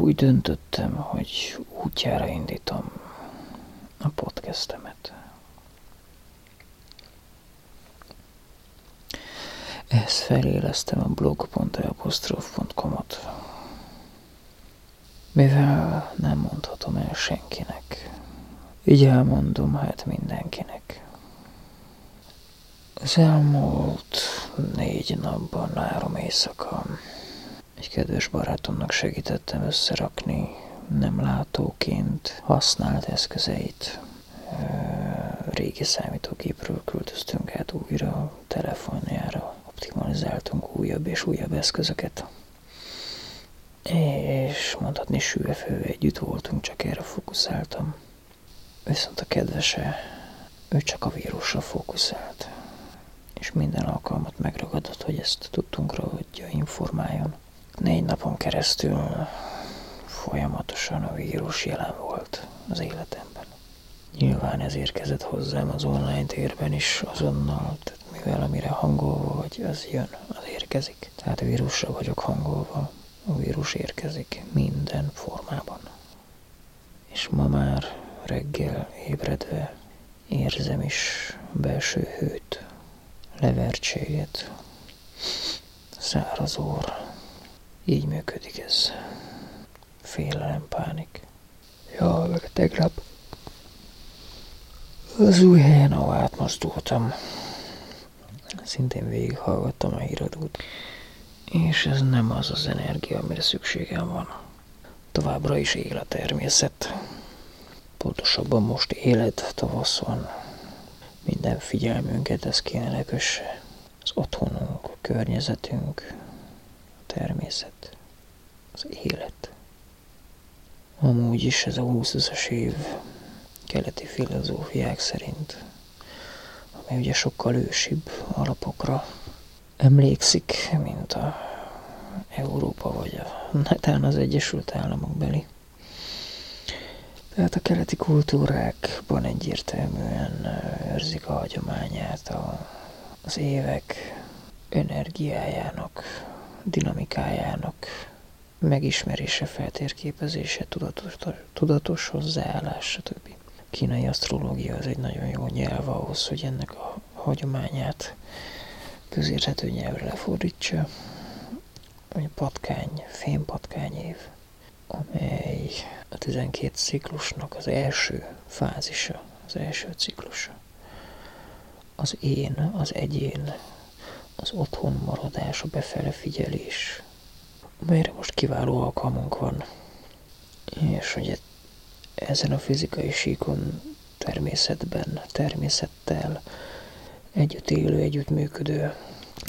úgy döntöttem, hogy útjára indítom a podcastemet. Ehhez feléleztem a blog.apostrof.com-ot, mivel nem mondhatom el senkinek, így elmondom hát mindenkinek. Az elmúlt négy napban, három éjszaka egy kedves barátomnak segítettem összerakni nem látóként használt eszközeit. Régi számítógépről költöztünk át újra telefonjára, optimalizáltunk újabb és újabb eszközöket. És mondhatni sűrefő együtt voltunk, csak erre fókuszáltam. Viszont a kedvese, ő csak a vírusra fókuszált. És minden alkalmat megragadott, hogy ezt tudtunk rá, hogy informáljon. Négy napon keresztül folyamatosan a vírus jelen volt az életemben. Nyilván ez érkezett hozzám az online térben is azonnal, tehát mivel amire hangolva vagy, az jön, az érkezik. Tehát vírusra vagyok hangolva, a vírus érkezik minden formában. És ma már reggel ébredve érzem is belső hőt, levertséget, száraz orr. Így működik ez. Félelem, pánik. Ja, meg tegnap az új helyen, ahol átmozdultam, szintén végighallgattam a híradót, és ez nem az az energia, amire szükségem van. Továbbra is él a természet. Pontosabban most élet, tavasz van. Minden figyelmünket ez kéne lekösse. Az otthonunk, a környezetünk, természet, az élet. Amúgy is ez a 20-as év keleti filozófiák szerint, ami ugye sokkal ősibb alapokra emlékszik, mint a Európa vagy a, netán az Egyesült Államok beli. Tehát a keleti kultúrákban egyértelműen őrzik a hagyományát a, az évek energiájának, dinamikájának, megismerése, feltérképezése, tudatos, tudatos hozzáállás, stb. Kínai asztrológia az egy nagyon jó nyelv ahhoz, hogy ennek a hagyományát közérthető nyelvre lefordítsa. Egy patkány, fémpatkány év, amely a 12 ciklusnak az első fázisa, az első ciklusa. Az én, az egyén, az otthon maradás, a befele figyelés, amelyre most kiváló alkalmunk van. És ugye ezen a fizikai síkon természetben, természettel együtt élő, együtt működő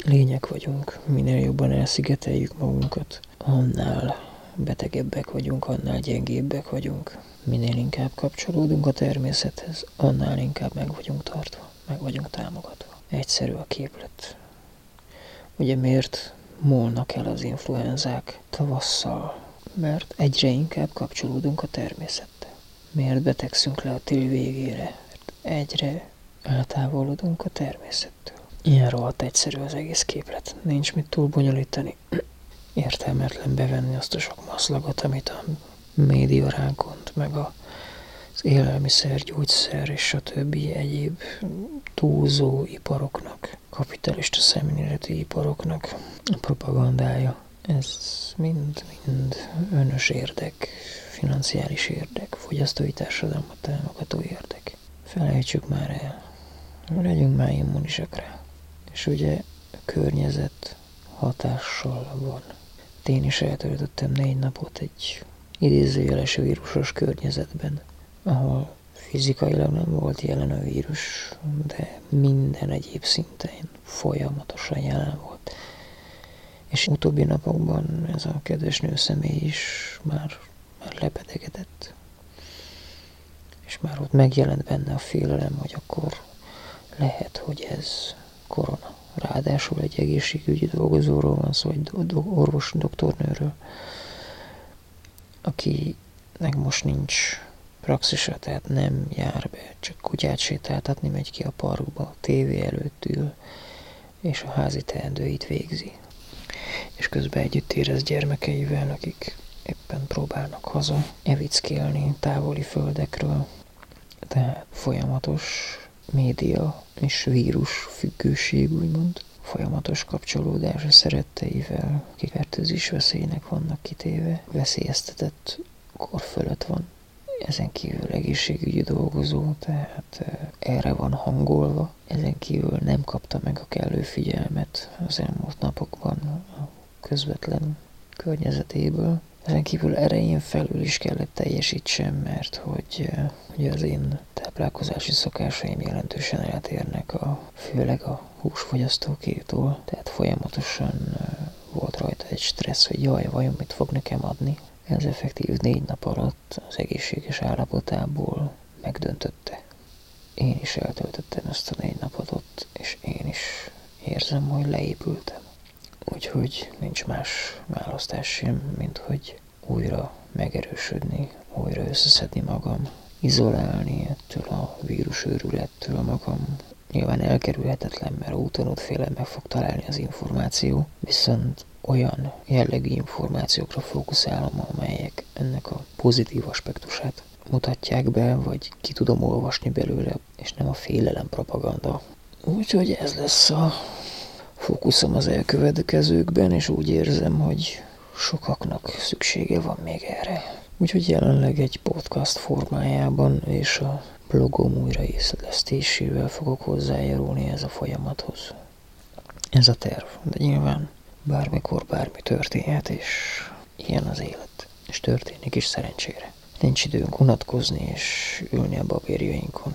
lények vagyunk. Minél jobban elszigeteljük magunkat, annál betegebbek vagyunk, annál gyengébbek vagyunk. Minél inkább kapcsolódunk a természethez, annál inkább meg vagyunk tartva, meg vagyunk támogatva. Egyszerű a képlet. Ugye miért múlnak el az influenzák tavasszal, mert egyre inkább kapcsolódunk a természettel. Miért betegszünk le a tél végére? Mert egyre eltávolodunk a természettől. Ilyen rohadt egyszerű az egész képlet. Nincs mit túl bonyolítani. Értelmetlen bevenni azt a sok maszlagot, amit a média ránkont, meg a, élelmiszer, gyógyszer és a többi egyéb túlzó iparoknak kapitalista szemléletű iparoknak a propagandája. Ez mind-mind önös érdek, financiális érdek, fogyasztói társadalmat támogató érdek. Felejtsük már el, legyünk már immunisak rá. És ugye a környezet hatással van. Én is eltöltöttem négy napot egy idézőjeles vírusos környezetben, ahol fizikailag nem volt jelen a vírus, de minden egyéb szinten folyamatosan jelen volt. És utóbbi napokban ez a kedves nőszemély is már, már lepedegedett. És már ott megjelent benne a félelem, hogy akkor lehet, hogy ez korona. Ráadásul egy egészségügyi dolgozóról van szó, egy orvos doktornőről, akinek most nincs praxisa, tehát nem jár be, csak kutyát sétáltatni megy ki a parkba, a tévé előtt ül, és a házi teendőit végzi. És közben együtt érez gyermekeivel, akik éppen próbálnak haza evickélni távoli földekről. Tehát folyamatos média és vírus függőség, úgymond folyamatos kapcsolódás a szeretteivel, kifertőzés veszélynek vannak kitéve, veszélyeztetett kor fölött van. Ezen kívül egészségügyi dolgozó, tehát erre van hangolva. Ezen kívül nem kapta meg a kellő figyelmet az elmúlt napokban a közvetlen környezetéből. Ezen kívül erején felül is kellett teljesítsem, mert hogy, hogy az én táplálkozási szokásaim jelentősen eltérnek, a, főleg a húsfogyasztókétól, tehát folyamatosan volt rajta egy stressz, hogy jaj, vajon mit fog nekem adni. Ez effektív négy nap alatt az egészséges állapotából megdöntötte. Én is eltöltöttem ezt a négy napot ott, és én is érzem, hogy leépültem. Úgyhogy nincs más választás sem, mint hogy újra megerősödni, újra összeszedni magam, izolálni ettől a vírusőrülettől magam. Nyilván elkerülhetetlen, mert úton útféle meg fog találni az információ, viszont olyan jellegű információkra fókuszálom, amelyek ennek a pozitív aspektusát mutatják be, vagy ki tudom olvasni belőle, és nem a félelem propaganda. Úgyhogy ez lesz a fókuszom az elkövetkezőkben, és úgy érzem, hogy sokaknak szüksége van még erre. Úgyhogy jelenleg egy podcast formájában és a blogom újraészlesztésével fogok hozzájárulni ez a folyamathoz. Ez a terv, de nyilván bármikor bármi történhet, és ilyen az élet. És történik is szerencsére. Nincs időnk unatkozni és ülni a babérjainkon.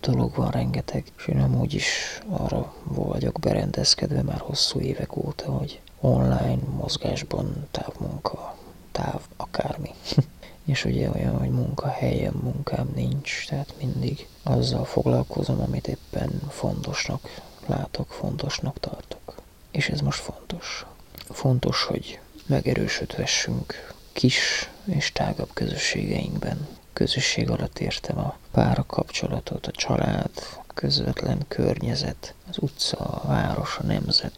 Dolog van rengeteg, és én amúgy is arra vagyok berendezkedve már hosszú évek óta, hogy online mozgásban távmunka, táv akármi. és ugye olyan, hogy munkahelyem, munkám nincs, tehát mindig azzal foglalkozom, amit éppen fontosnak látok, fontosnak tartok. És ez most fontos. Fontos, hogy megerősödhessünk kis és tágabb közösségeinkben. Közösség alatt értem a kapcsolatot, a család, a közvetlen környezet, az utca, a város, a nemzet.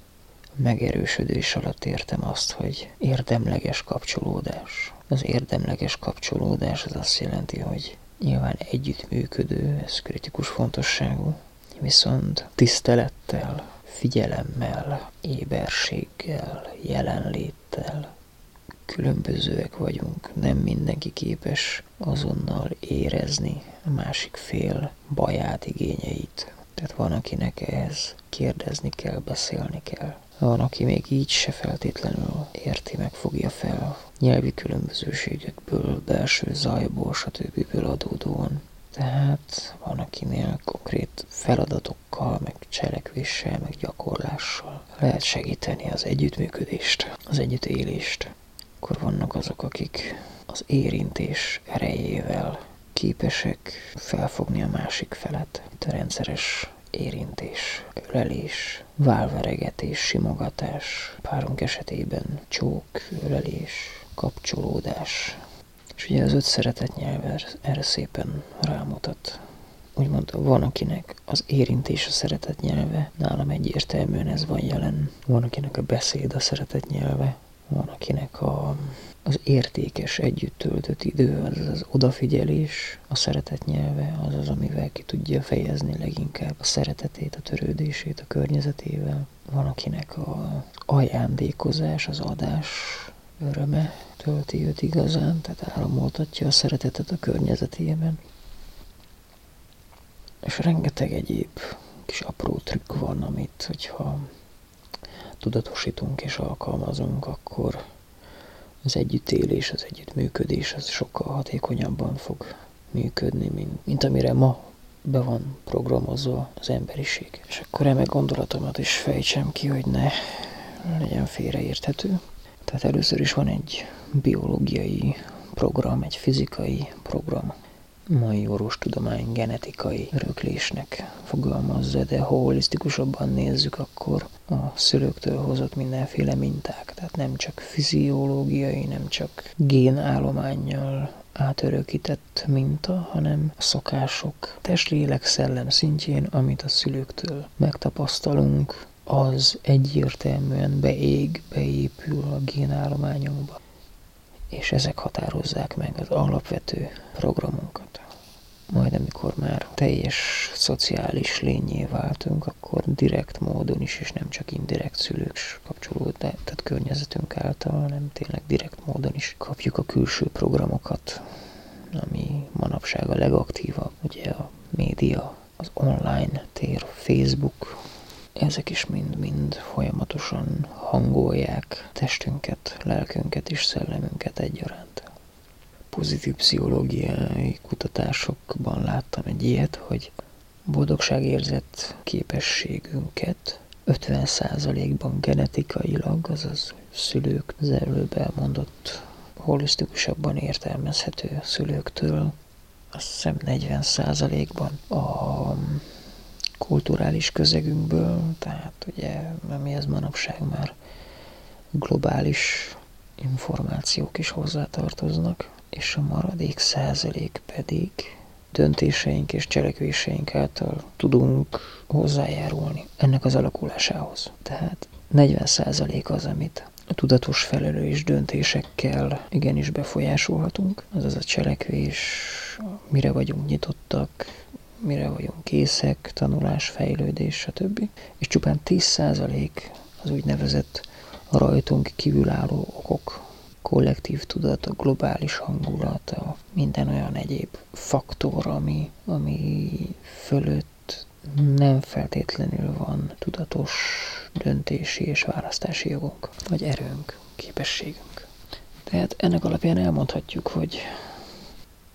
Megerősödés alatt értem azt, hogy érdemleges kapcsolódás. Az érdemleges kapcsolódás az azt jelenti, hogy nyilván együttműködő, ez kritikus fontosságú, viszont tisztelettel, figyelemmel, éberséggel, jelenléttel különbözőek vagyunk. Nem mindenki képes azonnal érezni a másik fél baját, igényeit. Tehát van, akinek ehhez kérdezni kell, beszélni kell. Van, aki még így se feltétlenül érti, meg fogja fel nyelvi különbözőségekből, belső zajból, stb. adódóan. Tehát van, akinél konkrét feladatokkal, meg cselekvéssel, meg gyakorlással lehet segíteni az együttműködést, az együttélést. Akkor vannak azok, akik az érintés erejével képesek felfogni a másik felet. Itt a rendszeres érintés, ölelés, válveregetés, simogatás, párunk esetében csók, ölelés, kapcsolódás. És ugye az öt szeretet nyelv erre szépen rámutat. Úgymond van, akinek az érintés a szeretet nyelve, nálam egyértelműen ez van jelen. Van, akinek a beszéd a szeretet nyelve, van, akinek a, az értékes együtt töltött idő, az az odafigyelés, a szeretet nyelve, az az, amivel ki tudja fejezni leginkább a szeretetét, a törődését a környezetével. Van, akinek a ajándékozás, az adás öröme tölti őt igazán, tehát államoltatja a szeretetet a környezetében. És rengeteg egyéb kis apró trükk van, amit, hogyha tudatosítunk és alkalmazunk, akkor az együttélés, az együttműködés az sokkal hatékonyabban fog működni, mint, mint amire ma be van programozva az emberiség. És akkor eme gondolatomat is fejtsem ki, hogy ne legyen félreérthető. Tehát először is van egy biológiai program, egy fizikai program, mai orvostudomány genetikai öröklésnek fogalmazza, de ha holisztikusabban nézzük, akkor a szülőktől hozott mindenféle minták, tehát nem csak fiziológiai, nem csak génállományjal átörökített minta, hanem a szokások, testlélek, szellem szintjén, amit a szülőktől megtapasztalunk, az egyértelműen beég, beépül a génállományunkba. és ezek határozzák meg az alapvető programunkat. Majd amikor már teljes szociális lényé váltunk, akkor direkt módon is, és nem csak indirekt szülők kapcsolódnak, tehát környezetünk által, hanem tényleg direkt módon is kapjuk a külső programokat, ami manapság a legaktívabb, ugye a média, az online tér, Facebook, ezek is mind-mind folyamatosan hangolják testünket, lelkünket és szellemünket egyaránt. Pozitív pszichológiai kutatásokban láttam egy ilyet, hogy boldogságérzet képességünket 50%-ban genetikailag, azaz szülők az előbb elmondott holisztikusabban értelmezhető szülőktől, azt hiszem 40%-ban a kulturális közegünkből, tehát ugye ez manapság már globális információk is hozzátartoznak, és a maradék százalék pedig döntéseink és cselekvéseink által tudunk hozzájárulni ennek az alakulásához. Tehát 40 százalék az, amit a tudatos felelős döntésekkel igenis befolyásolhatunk, azaz a cselekvés, mire vagyunk nyitottak, mire vagyunk készek, tanulás, fejlődés, stb. És csupán 10% az úgynevezett rajtunk kívülálló okok, kollektív tudat, a globális hangulat, a minden olyan egyéb faktor, ami, ami fölött nem feltétlenül van tudatos döntési és választási jogunk, vagy erőnk, képességünk. Tehát ennek alapján elmondhatjuk, hogy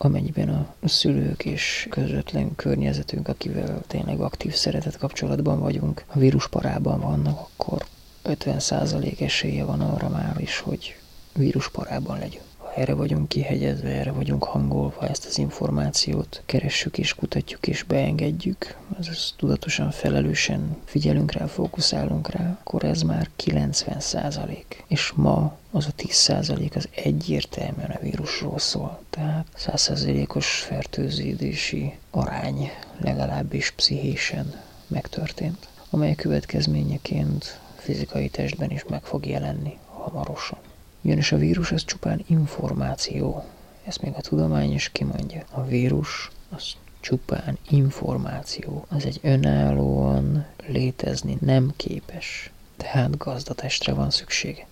amennyiben a szülők és közvetlen környezetünk, akivel tényleg aktív szeretet kapcsolatban vagyunk, a vírusparában vannak, akkor 50% esélye van arra már is, hogy vírusparában legyünk. Erre vagyunk kihegyezve, erre vagyunk hangolva, ezt az információt keressük és kutatjuk és beengedjük, azaz tudatosan, felelősen figyelünk rá, fókuszálunk rá, akkor ez már 90%. És ma az a 10% az egyértelműen a vírusról szól. Tehát 100%-os fertőződési arány legalábbis pszichésen megtörtént, amely következményeként fizikai testben is meg fog jelenni hamarosan. Ugyanis a vírus az csupán információ. Ezt még a tudomány is kimondja. A vírus az csupán információ. Az egy önállóan létezni nem képes. Tehát gazdatestre van szüksége.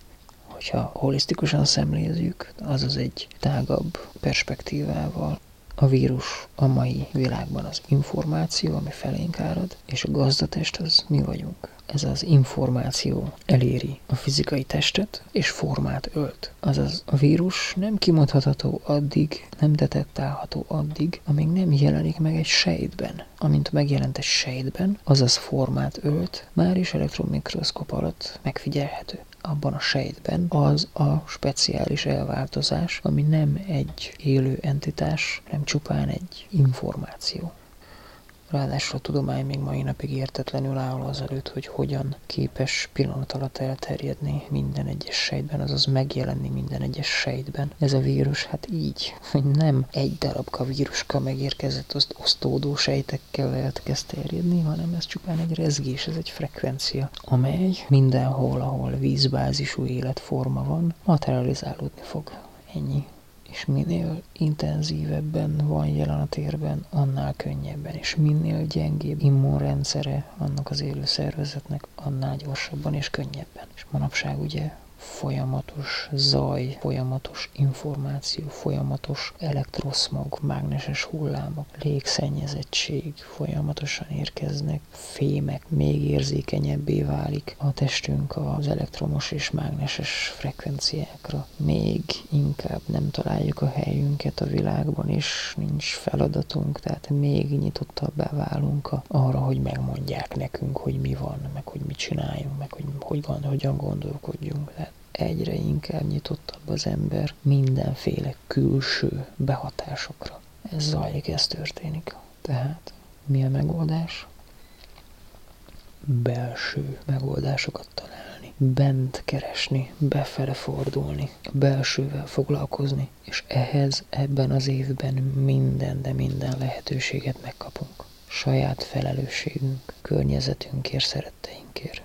Hogyha holisztikusan szemlézzük, az az egy tágabb perspektívával a vírus a mai világban az információ, ami felénk árad, és a gazdatest az mi vagyunk ez az információ eléri a fizikai testet, és formát ölt. Azaz a vírus nem kimondható addig, nem detektálható addig, amíg nem jelenik meg egy sejtben. Amint megjelent egy sejtben, azaz formát ölt, már is elektronmikroszkop alatt megfigyelhető abban a sejtben az a speciális elváltozás, ami nem egy élő entitás, nem csupán egy információ. Ráadásul a tudomány még mai napig értetlenül áll az előtt, hogy hogyan képes pillanat alatt elterjedni minden egyes sejtben, azaz megjelenni minden egyes sejtben. Ez a vírus hát így, hogy nem egy darabka víruska megérkezett azt osztódó sejtekkel elkezd terjedni, hanem ez csupán egy rezgés, ez egy frekvencia, amely mindenhol, ahol vízbázisú életforma van, materializálódni fog. Ennyi és minél intenzívebben van jelen a térben, annál könnyebben, és minél gyengébb immunrendszere annak az élő szervezetnek, annál gyorsabban és könnyebben. És manapság ugye folyamatos zaj, folyamatos információ, folyamatos elektroszmog, mágneses hullámok, légszennyezettség folyamatosan érkeznek, fémek, még érzékenyebbé válik a testünk az elektromos és mágneses frekvenciákra. Még inkább nem találjuk a helyünket a világban, és nincs feladatunk, tehát még nyitottabbá válunk arra, hogy megmondják nekünk, hogy mi van, meg hogy mit csináljunk, meg hogy, hogy hogyan gondolkodjunk. Tehát egyre inkább nyitottabb az ember mindenféle külső behatásokra. Ez zajlik, ez történik. Tehát mi a megoldás? Belső megoldásokat találni, bent keresni, befele fordulni, belsővel foglalkozni, és ehhez ebben az évben minden, de minden lehetőséget megkapunk. Saját felelősségünk, környezetünkért, szeretteinkért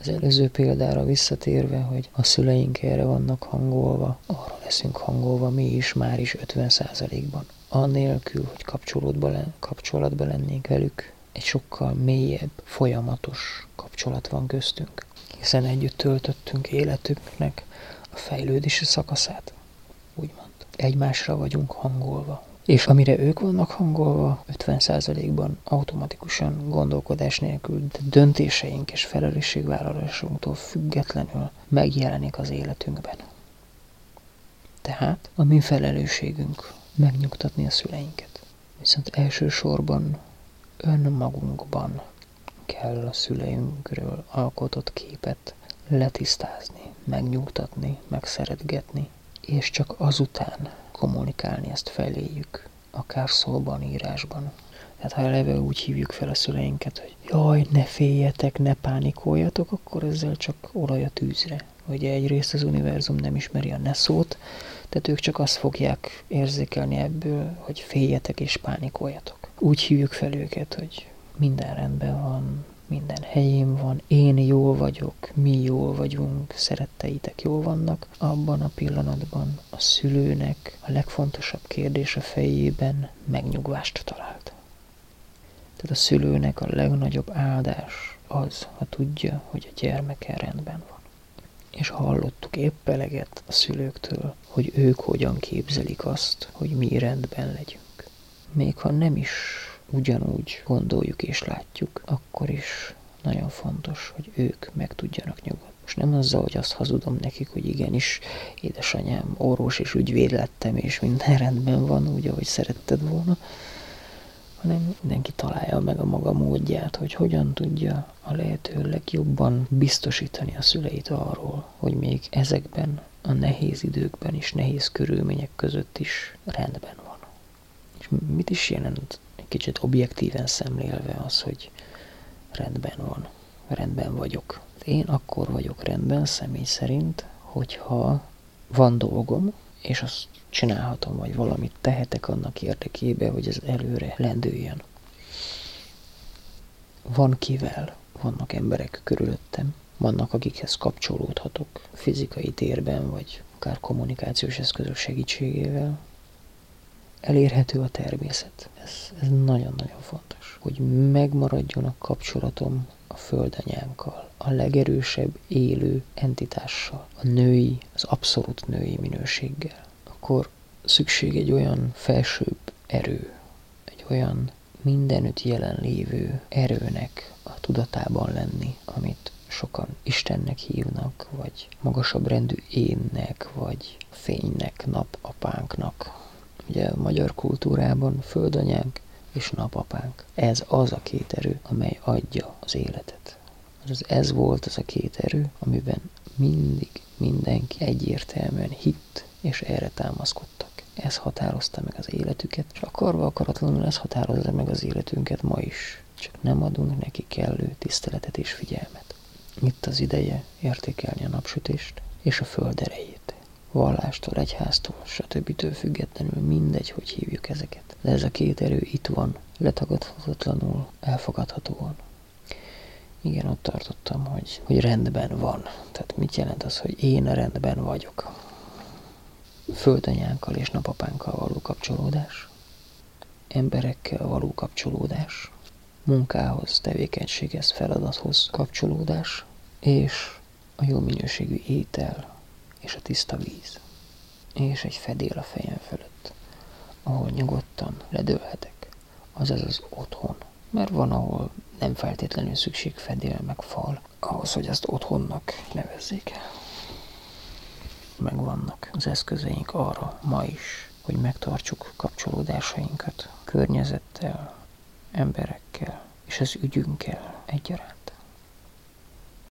Az előző példára visszatérve, hogy a szüleink erre vannak hangolva, arra leszünk hangolva mi is már is 50%-ban. Annélkül, hogy kapcsolatban, len, kapcsolatban lennénk velük, egy sokkal mélyebb, folyamatos kapcsolat van köztünk, hiszen együtt töltöttünk életünknek a fejlődési szakaszát, úgymond. Egymásra vagyunk hangolva. És amire ők vannak hangolva, 50%-ban automatikusan gondolkodás nélkül, de döntéseink és felelősségvállalásunktól függetlenül megjelenik az életünkben. Tehát a mi felelősségünk megnyugtatni a szüleinket. Viszont elsősorban önmagunkban kell a szüleinkről alkotott képet letisztázni, megnyugtatni, megszeretgetni, és csak azután kommunikálni ezt feléjük, akár szóban, írásban. Tehát ha eleve úgy hívjuk fel a szüleinket, hogy jaj, ne féljetek, ne pánikoljatok, akkor ezzel csak olaj a tűzre. Ugye egyrészt az univerzum nem ismeri a ne szót, tehát ők csak azt fogják érzékelni ebből, hogy féljetek és pánikoljatok. Úgy hívjuk fel őket, hogy minden rendben van, minden helyén van, én jól vagyok, mi jól vagyunk, szeretteitek jól vannak, abban a pillanatban a szülőnek a legfontosabb kérdés a fejében megnyugvást talált. Tehát a szülőnek a legnagyobb áldás az, ha tudja, hogy a gyermeke rendben van. És hallottuk épp eleget a szülőktől, hogy ők hogyan képzelik azt, hogy mi rendben legyünk. Még ha nem is ugyanúgy gondoljuk és látjuk, akkor is nagyon fontos, hogy ők meg tudjanak nyugodni. Most nem azzal, hogy azt hazudom nekik, hogy igenis, édesanyám, orvos és ügyvéd lettem, és minden rendben van, úgy, ahogy szeretted volna, hanem mindenki találja meg a maga módját, hogy hogyan tudja a lehető legjobban biztosítani a szüleit arról, hogy még ezekben a nehéz időkben és nehéz körülmények között is rendben van. És mit is jelent kicsit objektíven szemlélve az, hogy rendben van, rendben vagyok. Én akkor vagyok rendben személy szerint, hogyha van dolgom, és azt csinálhatom, vagy valamit tehetek annak érdekébe, hogy ez előre lendüljön. Van kivel, vannak emberek körülöttem, vannak akikhez kapcsolódhatok fizikai térben, vagy akár kommunikációs eszközök segítségével, elérhető a természet. Ez, ez nagyon-nagyon fontos, hogy megmaradjon a kapcsolatom a földanyánkkal, a legerősebb élő entitással, a női, az abszolút női minőséggel. Akkor szükség egy olyan felsőbb erő, egy olyan mindenütt jelenlévő erőnek a tudatában lenni, amit sokan Istennek hívnak, vagy magasabb rendű énnek, vagy fénynek, napapánknak, Ugye a magyar kultúrában földanyánk és napapánk. Ez az a két erő, amely adja az életet. Az ez volt az a két erő, amiben mindig mindenki egyértelműen hitt, és erre támaszkodtak. Ez határozta meg az életüket, és akarva akaratlanul ez határozza meg az életünket ma is. Csak nem adunk neki kellő tiszteletet és figyelmet. Itt az ideje értékelni a napsütést és a föld erejét vallástól, egyháztól, stb. függetlenül mindegy, hogy hívjuk ezeket. De ez a két erő itt van, letagadhatatlanul, elfogadhatóan. Igen, ott tartottam, hogy, hogy rendben van. Tehát mit jelent az, hogy én rendben vagyok? Földanyánkkal és napapánkkal való kapcsolódás, emberekkel való kapcsolódás, munkához, tevékenységhez, feladathoz kapcsolódás, és a jó minőségű étel, és a tiszta víz, és egy fedél a fejem fölött, ahol nyugodtan ledőlhetek, azaz az otthon. Mert van, ahol nem feltétlenül szükség fedél meg fal, ahhoz, hogy azt otthonnak nevezzék el. Megvannak az eszközeink arra ma is, hogy megtartsuk kapcsolódásainkat környezettel, emberekkel és az ügyünkkel egyaránt.